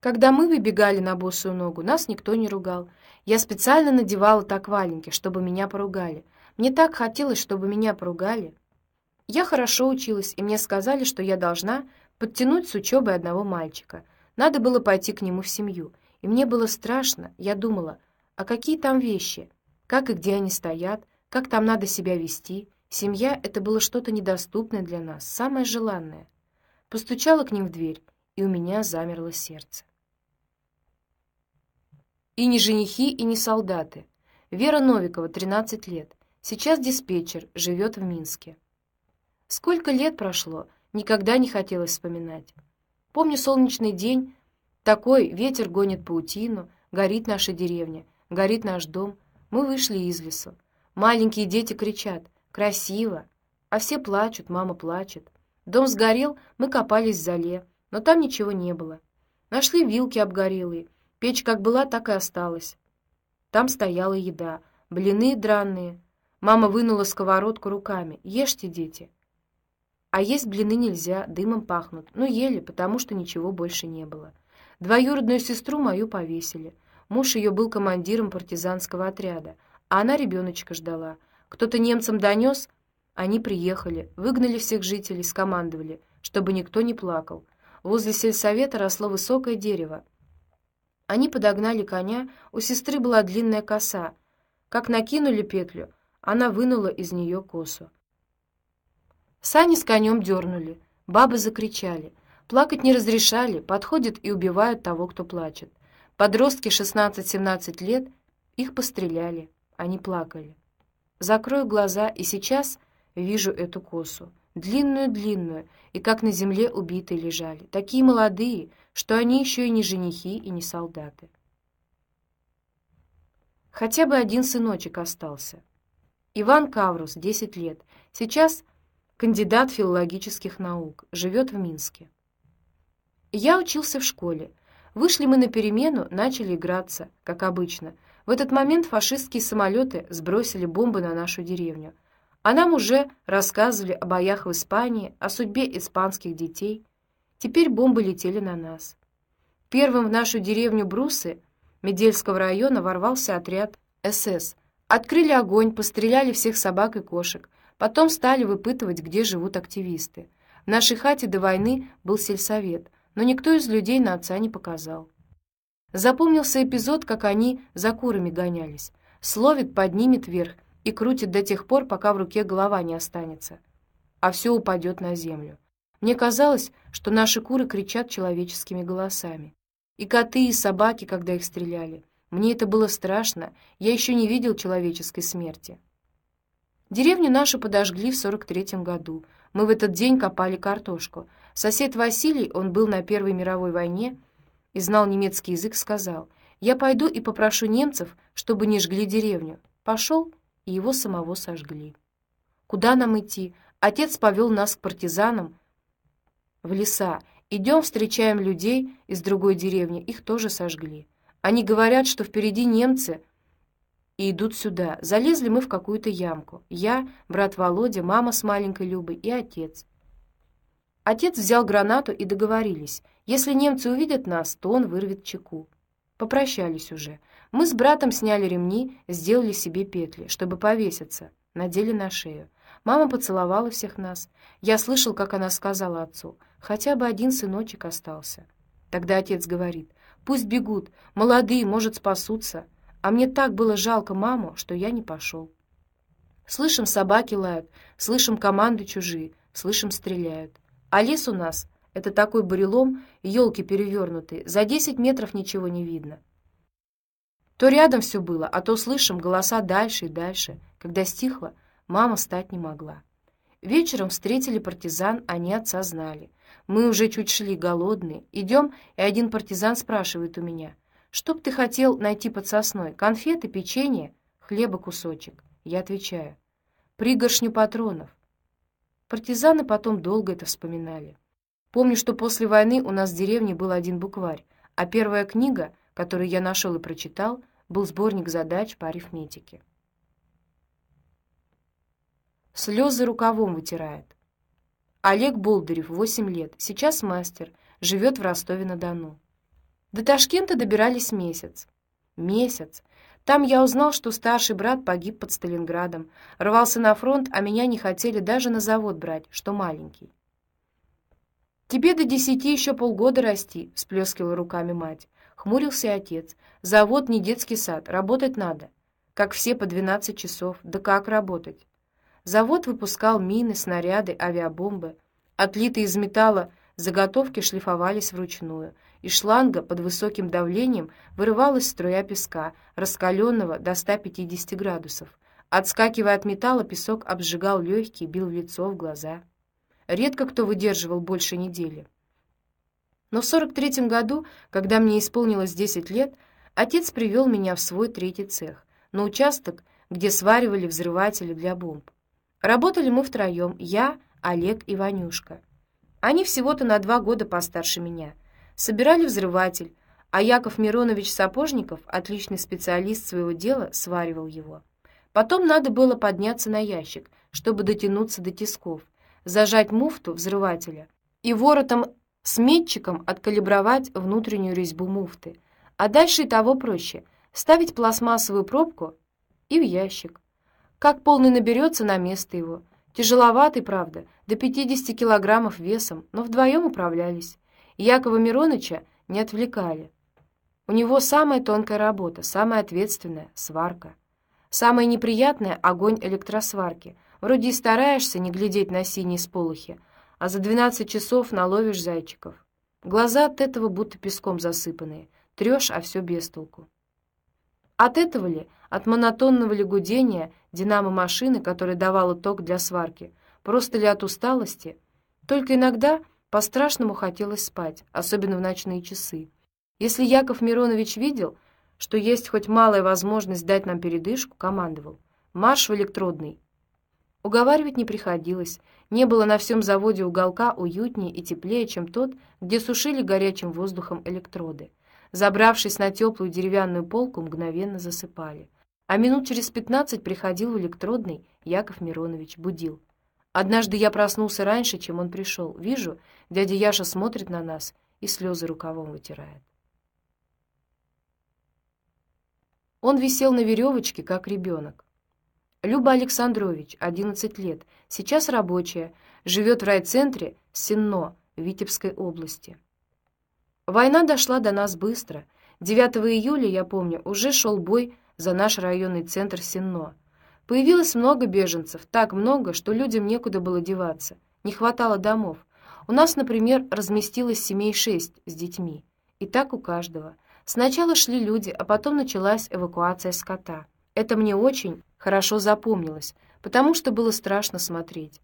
Когда мы выбегали на босую ногу, нас никто не ругал. Я специально надевала так валенки, чтобы меня поругали. Мне так хотелось, чтобы меня поругали. Я хорошо училась, и мне сказали, что я должна подтянуть с учебой одного мальчика. Надо было пойти к нему в семью. И мне было страшно. Я думала, а какие там вещи? Как и где они стоят? Как там надо себя вести? Семья — это было что-то недоступное для нас, самое желанное. Постучала к ним в дверь, и у меня замерло сердце. И не женихи, и не солдаты. Вера Новикова, 13 лет. Сейчас диспетчер, живет в Минске. Сколько лет прошло, никогда не хотелось вспоминать. Помню солнечный день, такой ветер гонит паутину, горит наша деревня, горит наш дом. Мы вышли из лесу. Маленькие дети кричат «Красиво!», а все плачут, мама плачет. Дом сгорел, мы копались в зале, но там ничего не было. Нашли вилки обгорелые, печь как была, так и осталась. Там стояла еда, блины драные. Мама вынула сковородку руками. «Ешьте, дети!» А есть блины нельзя, дымом пахнут. Ну, ели, потому что ничего больше не было. Двоюродную сестру мою повесили. Муж ее был командиром партизанского отряда, а она ребеночка ждала. Кто-то немцам донес, они приехали, выгнали всех жителей, скомандовали, чтобы никто не плакал. Возле сельсовета росло высокое дерево. Они подогнали коня, у сестры была длинная коса. Как накинули петлю, она вынула из нее косу. Сани с конем дернули, бабы закричали. Плакать не разрешали, подходят и убивают того, кто плачет. Подростки 16-17 лет, их постреляли, они плакали. Закрою глаза, и сейчас вижу эту косу, длинную-длинную, и как на земле убитые лежали, такие молодые, что они еще и не женихи, и не солдаты. Хотя бы один сыночек остался. Иван Каврус, 10 лет, сейчас кандидат филологических наук, живет в Минске. Я учился в школе. Вышли мы на перемену, начали играться, как обычно. В этот момент фашистские самолеты сбросили бомбы на нашу деревню. А нам уже рассказывали о боях в Испании, о судьбе испанских детей. Теперь бомбы летели на нас. Первым в нашу деревню Брусы Медельского района ворвался отряд СС. Открыли огонь, постреляли всех собак и кошек. Потом стали выпытывать, где живут активисты. В нашей хате до войны был сельсовет, но никто из людей на отца не показал. Запомнился эпизод, как они за курами гонялись. Словит, поднимет вверх и крутит до тех пор, пока в руке голова не останется, а все упадет на землю. Мне казалось, что наши куры кричат человеческими голосами. И коты, и собаки, когда их стреляли. Мне это было страшно, я еще не видел человеческой смерти. Деревню нашу подожгли в 43 году. Мы в этот день копали картошку. Сосед Василий, он был на Первой мировой войне и знал немецкий язык, сказал, «Я пойду и попрошу немцев, чтобы не жгли деревню». Пошел, и его самого сожгли. Куда нам идти? Отец повел нас к партизанам в леса. Идем, встречаем людей из другой деревни, их тоже сожгли. Они говорят, что впереди немцы, и идут сюда. Залезли мы в какую-то ямку. Я, брат Володя, мама с маленькой Любой и отец. Отец взял гранату и договорились. Если немцы увидят нас, то он вырвет чеку. Попрощались уже. Мы с братом сняли ремни, сделали себе петли, чтобы повеситься, надели на шею. Мама поцеловала всех нас. Я слышал, как она сказала отцу, хотя бы один сыночек остался. Тогда отец говорит, пусть бегут, молодые, может, спасутся. А мне так было жалко маму, что я не пошел. Слышим, собаки лают, слышим, команды чужие, слышим, стреляют. А лес у нас — это такой бурелом, елки перевернутые, за десять метров ничего не видно. То рядом все было, а то слышим голоса дальше и дальше. Когда стихло, мама встать не могла. Вечером встретили партизан, они отца знали. Мы уже чуть шли голодные. Идем, и один партизан спрашивает у меня, что б ты хотел найти под сосной? Конфеты, печенье, хлеба кусочек? Я отвечаю. Пригоршню патронов. Партизаны потом долго это вспоминали. Помню, что после войны у нас в деревне был один букварь, а первая книга, которую я нашел и прочитал, был сборник задач по арифметике. Слезы рукавом вытирает. Олег Болдырев, 8 лет, сейчас мастер, живет в Ростове-на-Дону. До Ташкента добирались месяц. Месяц. Там я узнал, что старший брат погиб под Сталинградом, рвался на фронт, а меня не хотели даже на завод брать, что маленький. «Тебе до десяти еще полгода расти», — всплескивала руками мать. Хмурился отец. «Завод не детский сад, работать надо. Как все по двенадцать часов. Да как работать?» Завод выпускал мины, снаряды, авиабомбы. Отлитые из металла заготовки шлифовались вручную. Из шланга под высоким давлением вырывалась струя песка, раскаленного до 150 градусов. Отскакивая от металла, песок обжигал легкие, бил в лицо, в глаза. Редко кто выдерживал больше недели. Но в 43 году, когда мне исполнилось 10 лет, отец привел меня в свой третий цех, на участок, где сваривали взрыватели для бомб. Работали мы втроем, я, Олег и Ванюшка. Они всего-то на два года постарше меня. Собирали взрыватель, а Яков Миронович Сапожников, отличный специалист своего дела, сваривал его. Потом надо было подняться на ящик, чтобы дотянуться до тисков, зажать муфту взрывателя и воротом с метчиком откалибровать внутреннюю резьбу муфты. А дальше и того проще — ставить пластмассовую пробку и в ящик. Как полный наберется на место его. Тяжеловатый, правда, до 50 килограммов весом, но вдвоем управлялись. Якова Мироныча не отвлекали. У него самая тонкая работа, самая ответственная — сварка. Самое неприятное — огонь электросварки — Вроде и стараешься не глядеть на синие сполохи, а за двенадцать часов наловишь зайчиков. Глаза от этого будто песком засыпанные, трешь, а все без толку. От этого ли, от монотонного ли гудения динамо-машины, которая давала ток для сварки, просто ли от усталости? Только иногда по-страшному хотелось спать, особенно в ночные часы. Если Яков Миронович видел, что есть хоть малая возможность дать нам передышку, командовал: "Марш в электродный". Уговаривать не приходилось. Не было на всем заводе уголка уютнее и теплее, чем тот, где сушили горячим воздухом электроды. Забравшись на теплую деревянную полку, мгновенно засыпали. А минут через пятнадцать приходил электродный Яков Миронович, будил. Однажды я проснулся раньше, чем он пришел. Вижу, дядя Яша смотрит на нас и слезы рукавом вытирает. Он висел на веревочке, как ребенок. Люба Александрович, 11 лет, сейчас рабочая, живет в райцентре Сенно, Витебской области. Война дошла до нас быстро. 9 июля, я помню, уже шел бой за наш районный центр Сенно. Появилось много беженцев, так много, что людям некуда было деваться. Не хватало домов. У нас, например, разместилось семей шесть с детьми. И так у каждого. Сначала шли люди, а потом началась эвакуация скота. Это мне очень хорошо запомнилось, потому что было страшно смотреть.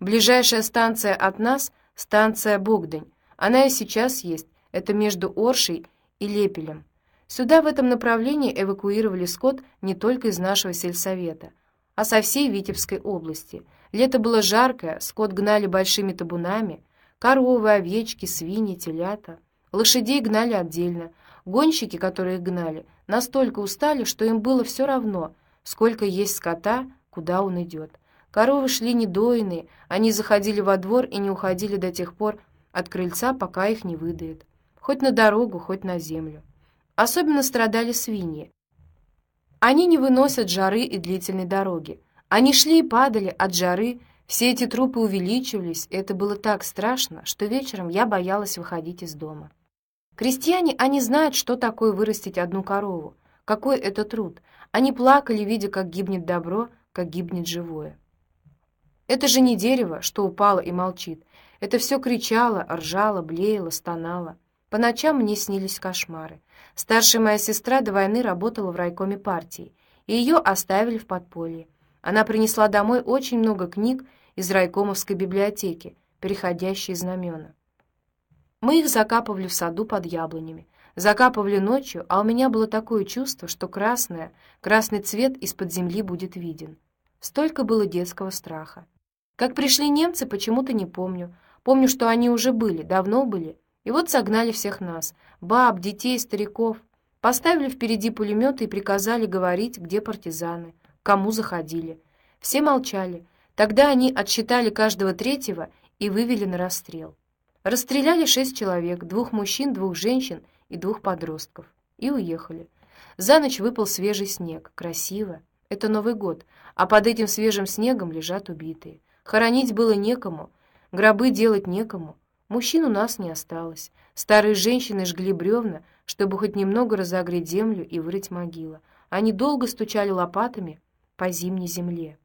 Ближайшая станция от нас — станция Богдань. Она и сейчас есть. Это между Оршей и Лепелем. Сюда в этом направлении эвакуировали скот не только из нашего сельсовета, а со всей Витебской области. Лето было жаркое, скот гнали большими табунами, коровы, овечки, свиньи, телята. Лошадей гнали отдельно. Гонщики, которые их гнали, настолько устали, что им было все равно, сколько есть скота, куда он идет. Коровы шли недоенные, они заходили во двор и не уходили до тех пор от крыльца, пока их не выдают. Хоть на дорогу, хоть на землю. Особенно страдали свиньи. Они не выносят жары и длительной дороги. Они шли и падали от жары, все эти трупы увеличивались, и это было так страшно, что вечером я боялась выходить из дома. Крестьяне, они знают, что такое вырастить одну корову, какой это труд. Они плакали, видя, как гибнет добро, как гибнет живое. Это же не дерево, что упало и молчит. Это все кричало, ржало, блеяло, стонало. По ночам мне снились кошмары. Старшая моя сестра до войны работала в райкоме партии, и ее оставили в подполье. Она принесла домой очень много книг из райкомовской библиотеки, переходящие знамена. Мы их закапывали в саду под яблонями. Закапывали ночью, а у меня было такое чувство, что красное, красный цвет из-под земли будет виден. Столько было детского страха. Как пришли немцы, почему-то не помню. Помню, что они уже были, давно были. И вот согнали всех нас, баб, детей, стариков. Поставили впереди пулеметы и приказали говорить, где партизаны, кому заходили. Все молчали. Тогда они отсчитали каждого третьего и вывели на расстрел. Расстреляли шесть человек, двух мужчин, двух женщин и двух подростков. И уехали. За ночь выпал свежий снег. Красиво. Это Новый год. А под этим свежим снегом лежат убитые. Хоронить было некому. Гробы делать некому. Мужчин у нас не осталось. Старые женщины жгли бревна, чтобы хоть немного разогреть землю и вырыть могилы. Они долго стучали лопатами по зимней земле.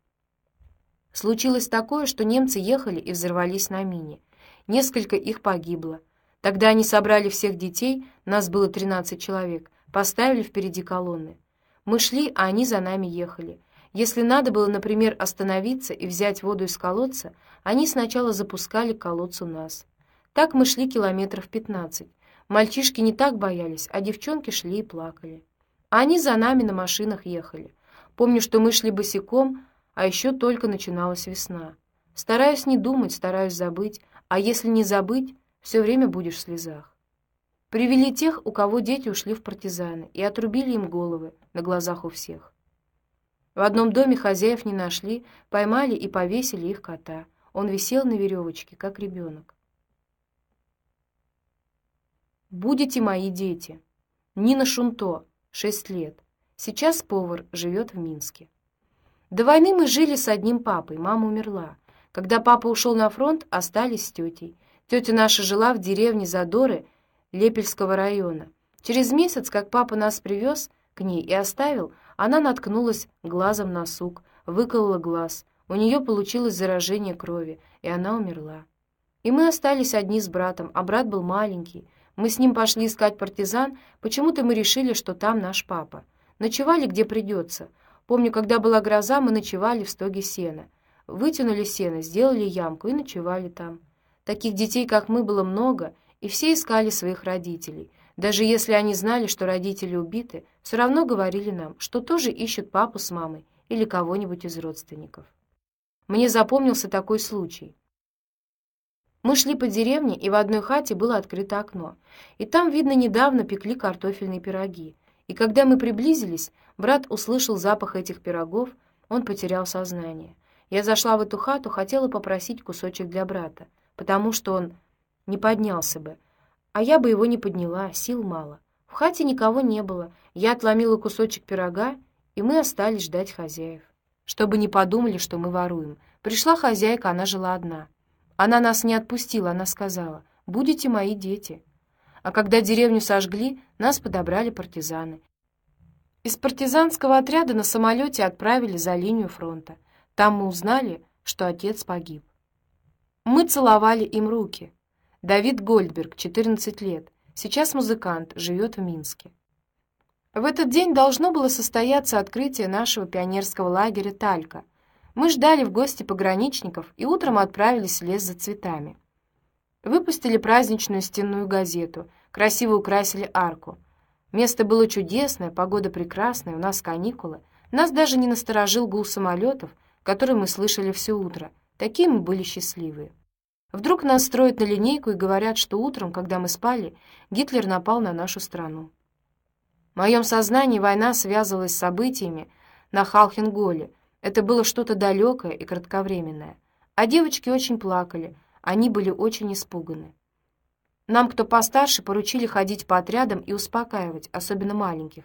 Случилось такое, что немцы ехали и взорвались на мине. Несколько их погибло. Тогда они собрали всех детей, нас было 13 человек, поставили впереди колонны. Мы шли, а они за нами ехали. Если надо было, например, остановиться и взять воду из колодца, они сначала запускали к колодцу нас. Так мы шли километров 15. Мальчишки не так боялись, а девчонки шли и плакали. А они за нами на машинах ехали. Помню, что мы шли босиком, а еще только начиналась весна. Стараюсь не думать, стараюсь забыть, а если не забыть, все время будешь в слезах. Привели тех, у кого дети ушли в партизаны, и отрубили им головы на глазах у всех. В одном доме хозяев не нашли, поймали и повесили их кота. Он висел на веревочке, как ребенок. Будете мои дети. Нина Шунто, шесть лет. Сейчас повар, живет в Минске. До войны мы жили с одним папой, мама умерла. Когда папа ушел на фронт, остались с тетей. Тетя наша жила в деревне Задоры Лепельского района. Через месяц, как папа нас привез к ней и оставил, она наткнулась глазом на сук, выколола глаз. У нее получилось заражение крови, и она умерла. И мы остались одни с братом, а брат был маленький. Мы с ним пошли искать партизан, почему-то мы решили, что там наш папа. Ночевали где придется. Помню, когда была гроза, мы ночевали в стоге сена. Вытянули сено, сделали ямку и ночевали там. Таких детей, как мы, было много, и все искали своих родителей. Даже если они знали, что родители убиты, все равно говорили нам, что тоже ищут папу с мамой или кого-нибудь из родственников. Мне запомнился такой случай. Мы шли по деревне, и в одной хате было открыто окно, и там, видно, недавно пекли картофельные пироги. И когда мы приблизились, брат услышал запах этих пирогов, он потерял сознание. Я зашла в эту хату, хотела попросить кусочек для брата, потому что он не поднялся бы, а я бы его не подняла, сил мало. В хате никого не было. Я отломила кусочек пирога, и мы остались ждать хозяев, чтобы не подумали, что мы воруем. Пришла хозяйка, она жила одна. Она нас не отпустила, она сказала: "Будете мои дети". А когда деревню сожгли, нас подобрали партизаны. Из партизанского отряда на самолете отправили за линию фронта. Там мы узнали, что отец погиб. Мы целовали им руки. Давид Гольдберг, 14 лет, сейчас музыкант, живет в Минске. В этот день должно было состояться открытие нашего пионерского лагеря Талька. Мы ждали в гости пограничников и утром отправились в лес за цветами. Выпустили праздничную стенную газету, красиво украсили арку. Место было чудесное, погода прекрасная, у нас каникулы. Нас даже не насторожил гул самолетов, который мы слышали все утро. Такие мы были счастливые. Вдруг нас строят на линейку и говорят, что утром, когда мы спали, Гитлер напал на нашу страну. В моем сознании война связывалась с событиями на Халхенголе. Это было что-то далекое и кратковременное. А девочки очень плакали, они были очень испуганы. Нам, кто постарше, поручили ходить по отрядам и успокаивать, особенно маленьких.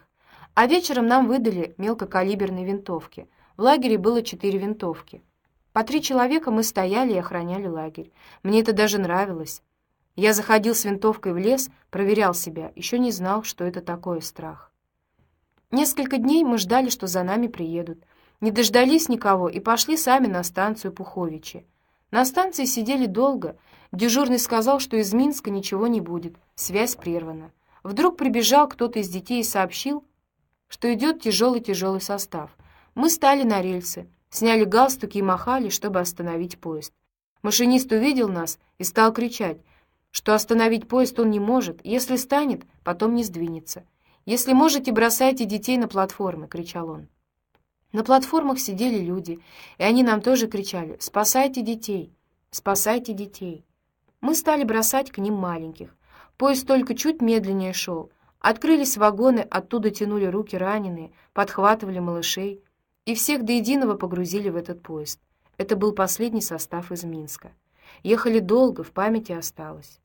А вечером нам выдали мелкокалиберные винтовки — в лагере было четыре винтовки. По три человека мы стояли и охраняли лагерь. Мне это даже нравилось. Я заходил с винтовкой в лес, проверял себя, еще не знал, что это такое страх. Несколько дней мы ждали, что за нами приедут. Не дождались никого и пошли сами на станцию Пуховичи. На станции сидели долго. Дежурный сказал, что из Минска ничего не будет, связь прервана. Вдруг прибежал кто-то из детей и сообщил, что идет тяжелый-тяжелый состав. Мы стали на рельсы, сняли галстуки и махали, чтобы остановить поезд. Машинист увидел нас и стал кричать, что остановить поезд он не может, если станет, потом не сдвинется. «Если можете, бросайте детей на платформы!» — кричал он. На платформах сидели люди, и они нам тоже кричали «Спасайте детей! Спасайте детей!» Мы стали бросать к ним маленьких. Поезд только чуть медленнее шел. Открылись вагоны, оттуда тянули руки раненые, подхватывали малышей и всех до единого погрузили в этот поезд. Это был последний состав из Минска. Ехали долго, в памяти осталось.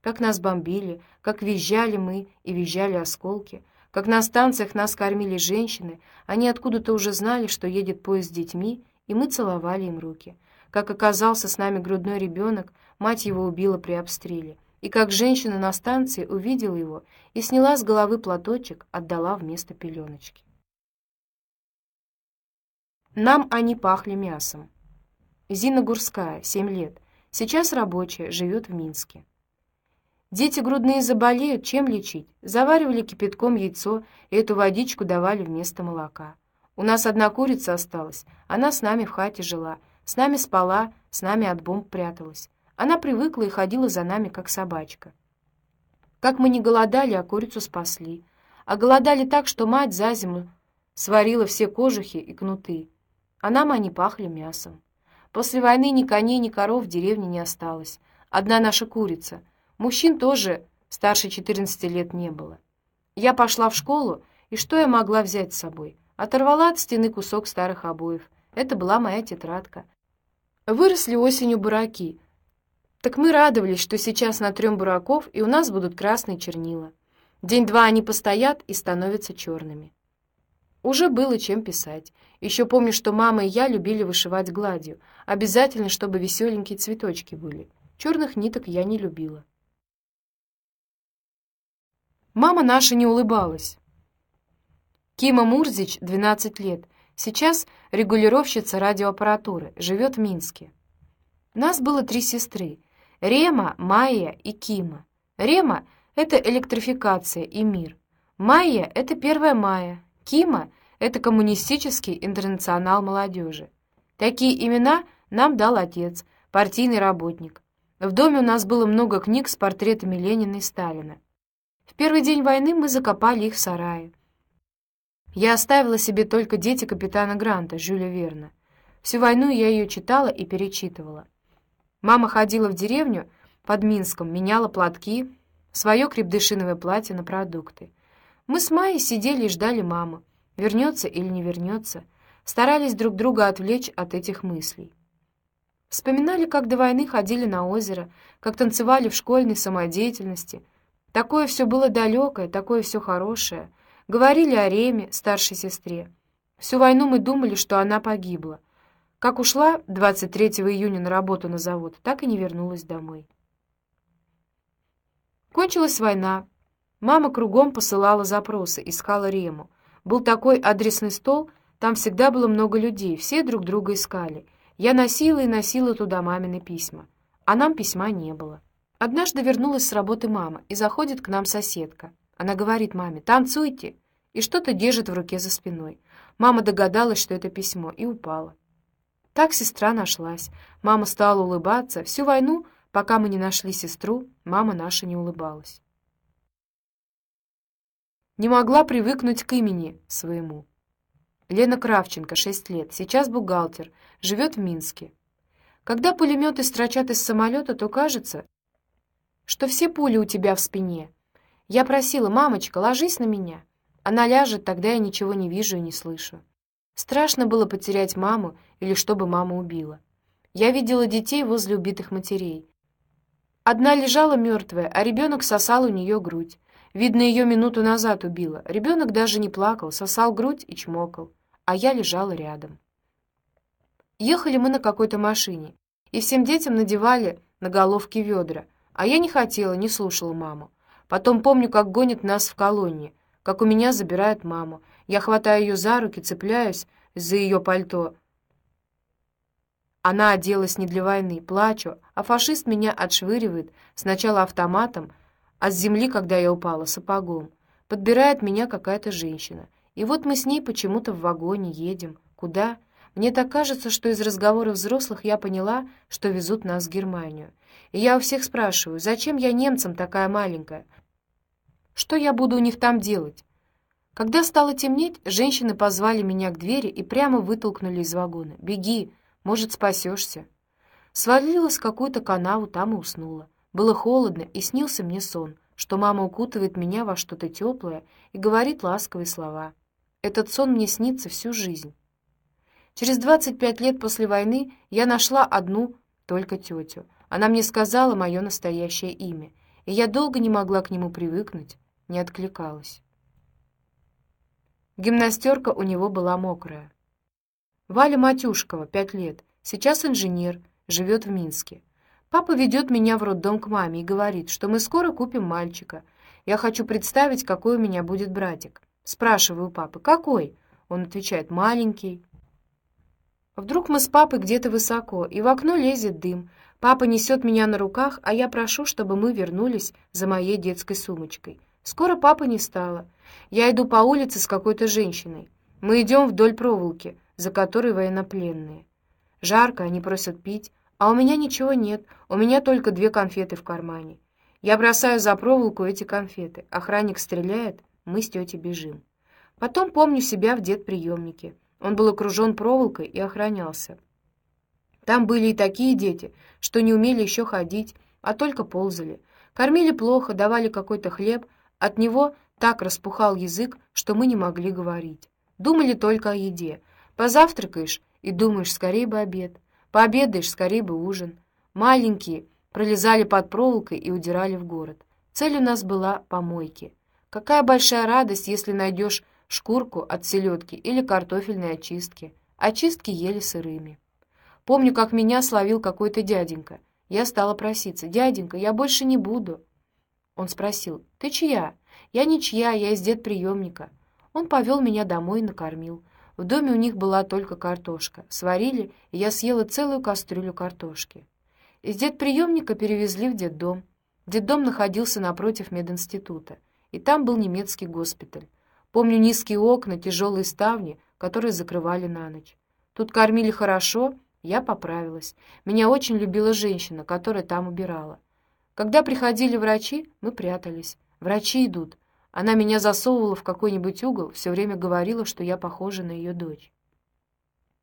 как нас бомбили, как визжали мы и визжали осколки, как на станциях нас кормили женщины, они откуда-то уже знали, что едет поезд с детьми, и мы целовали им руки. Как оказался с нами грудной ребенок, мать его убила при обстреле. И как женщина на станции увидела его и сняла с головы платочек, отдала вместо пеленочки. Нам они пахли мясом. Зина Гурская, 7 лет, сейчас рабочая, живет в Минске. Дети грудные заболеют, чем лечить? Заваривали кипятком яйцо, и эту водичку давали вместо молока. У нас одна курица осталась, она с нами в хате жила, с нами спала, с нами от бомб пряталась. Она привыкла и ходила за нами, как собачка. Как мы не голодали, а курицу спасли. А голодали так, что мать за зиму сварила все кожухи и кнуты, а нам они пахли мясом. После войны ни коней, ни коров в деревне не осталось. Одна наша курица — Мужчин тоже старше 14 лет не было. Я пошла в школу, и что я могла взять с собой? Оторвала от стены кусок старых обоев. Это была моя тетрадка. Выросли осенью бураки. Так мы радовались, что сейчас натрем бураков, и у нас будут красные чернила. День-два они постоят и становятся черными. Уже было чем писать. Еще помню, что мама и я любили вышивать гладью. Обязательно, чтобы веселенькие цветочки были. Черных ниток я не любила. Мама наша не улыбалась. Кима Мурзич, 12 лет, сейчас регулировщица радиоаппаратуры, живет в Минске. Нас было три сестры — Рема, Майя и Кима. Рема — это электрификация и мир. Майя — это первая Майя. Кима — это коммунистический интернационал молодежи. Такие имена нам дал отец, партийный работник. В доме у нас было много книг с портретами Ленина и Сталина. В первый день войны мы закопали их в сарае. Я оставила себе только «Дети капитана Гранта» Жюля Верна. Всю войну я ее читала и перечитывала. Мама ходила в деревню под Минском, меняла платки, свое крепдышиновое платье на продукты. Мы с Майей сидели и ждали маму, вернется или не вернется, старались друг друга отвлечь от этих мыслей. Вспоминали, как до войны ходили на озеро, как танцевали в школьной самодеятельности, Такое все было далекое, такое все хорошее. Говорили о Реме, старшей сестре. Всю войну мы думали, что она погибла. Как ушла 23 июня на работу на завод, так и не вернулась домой. Кончилась война. Мама кругом посылала запросы, искала Рему. Был такой адресный стол, там всегда было много людей, все друг друга искали. Я носила и носила туда мамины письма. А нам письма не было. Однажды вернулась с работы мама, и заходит к нам соседка. Она говорит маме «танцуйте!» и что-то держит в руке за спиной. Мама догадалась, что это письмо, и упала. Так сестра нашлась. Мама стала улыбаться. Всю войну, пока мы не нашли сестру, мама наша не улыбалась. Не могла привыкнуть к имени своему. Лена Кравченко, 6 лет, сейчас бухгалтер, живет в Минске. Когда пулеметы строчат из самолета, то кажется, что все пули у тебя в спине. Я просила, мамочка, ложись на меня. Она ляжет, тогда я ничего не вижу и не слышу. Страшно было потерять маму или чтобы мама убила. Я видела детей возле убитых матерей. Одна лежала мертвая, а ребенок сосал у нее грудь. Видно, ее минуту назад убила. Ребенок даже не плакал, сосал грудь и чмокал, а я лежала рядом. Ехали мы на какой-то машине, и всем детям надевали на головки ведра, а я не хотела, не слушала маму. Потом помню, как гонит нас в колонии, как у меня забирают маму. Я хватаю ее за руки, цепляюсь за ее пальто. Она оделась не для войны, плачу, а фашист меня отшвыривает сначала автоматом, а с земли, когда я упала, сапогом. Подбирает меня какая-то женщина. И вот мы с ней почему-то в вагоне едем. Куда? Мне так кажется, что из разговоров взрослых я поняла, что везут нас в Германию. И я у всех спрашиваю, зачем я немцам такая маленькая? Что я буду у них там делать? Когда стало темнеть, женщины позвали меня к двери и прямо вытолкнули из вагона. «Беги, может, спасешься». Свалилась в какую-то канаву, там и уснула. Было холодно, и снился мне сон, что мама укутывает меня во что-то теплое и говорит ласковые слова. Этот сон мне снится всю жизнь. Через 25 лет после войны я нашла одну только тетю. Она мне сказала мое настоящее имя. и я долго не могла к нему привыкнуть, не откликалась. Гимнастерка у него была мокрая. Валя Матюшкова, пять лет, сейчас инженер, живет в Минске. Папа ведет меня в роддом к маме и говорит, что мы скоро купим мальчика. Я хочу представить, какой у меня будет братик. Спрашиваю папы, какой? Он отвечает, маленький. Вдруг мы с папой где-то высоко, и в окно лезет дым. Папа несет меня на руках, а я прошу, чтобы мы вернулись за моей детской сумочкой. Скоро папы не стало. Я иду по улице с какой-то женщиной. Мы идем вдоль проволоки, за которой военнопленные. Жарко, они просят пить, а у меня ничего нет, у меня только две конфеты в кармане. Я бросаю за проволоку эти конфеты. Охранник стреляет, мы с тетей бежим. Потом помню себя в дед-приемнике. Он был окружен проволокой и охранялся. Там были и такие дети, что не умели еще ходить, а только ползали. Кормили плохо, давали какой-то хлеб, от него так распухал язык, что мы не могли говорить. Думали только о еде. Позавтракаешь и думаешь, скорее бы обед. Пообедаешь, скорее бы ужин. Маленькие пролезали под проволокой и удирали в город. Цель у нас была помойки. Какая большая радость, если найдешь шкурку от селедки или картофельной очистки. Очистки ели сырыми. Помню, как меня словил какой-то дяденька. Я стала проситься. «Дяденька, я больше не буду». Он спросил, «Ты чья?» «Я ничья, я из дед-приемника». Он повел меня домой и накормил. В доме у них была только картошка. Сварили, и я съела целую кастрюлю картошки. Из дед-приемника перевезли в детдом. Детдом находился напротив мединститута, и там был немецкий госпиталь. Помню низкие окна, тяжелые ставни, которые закрывали на ночь. Тут кормили хорошо, я поправилась. Меня очень любила женщина, которая там убирала. Когда приходили врачи, мы прятались. Врачи идут. Она меня засовывала в какой-нибудь угол, все время говорила, что я похожа на ее дочь.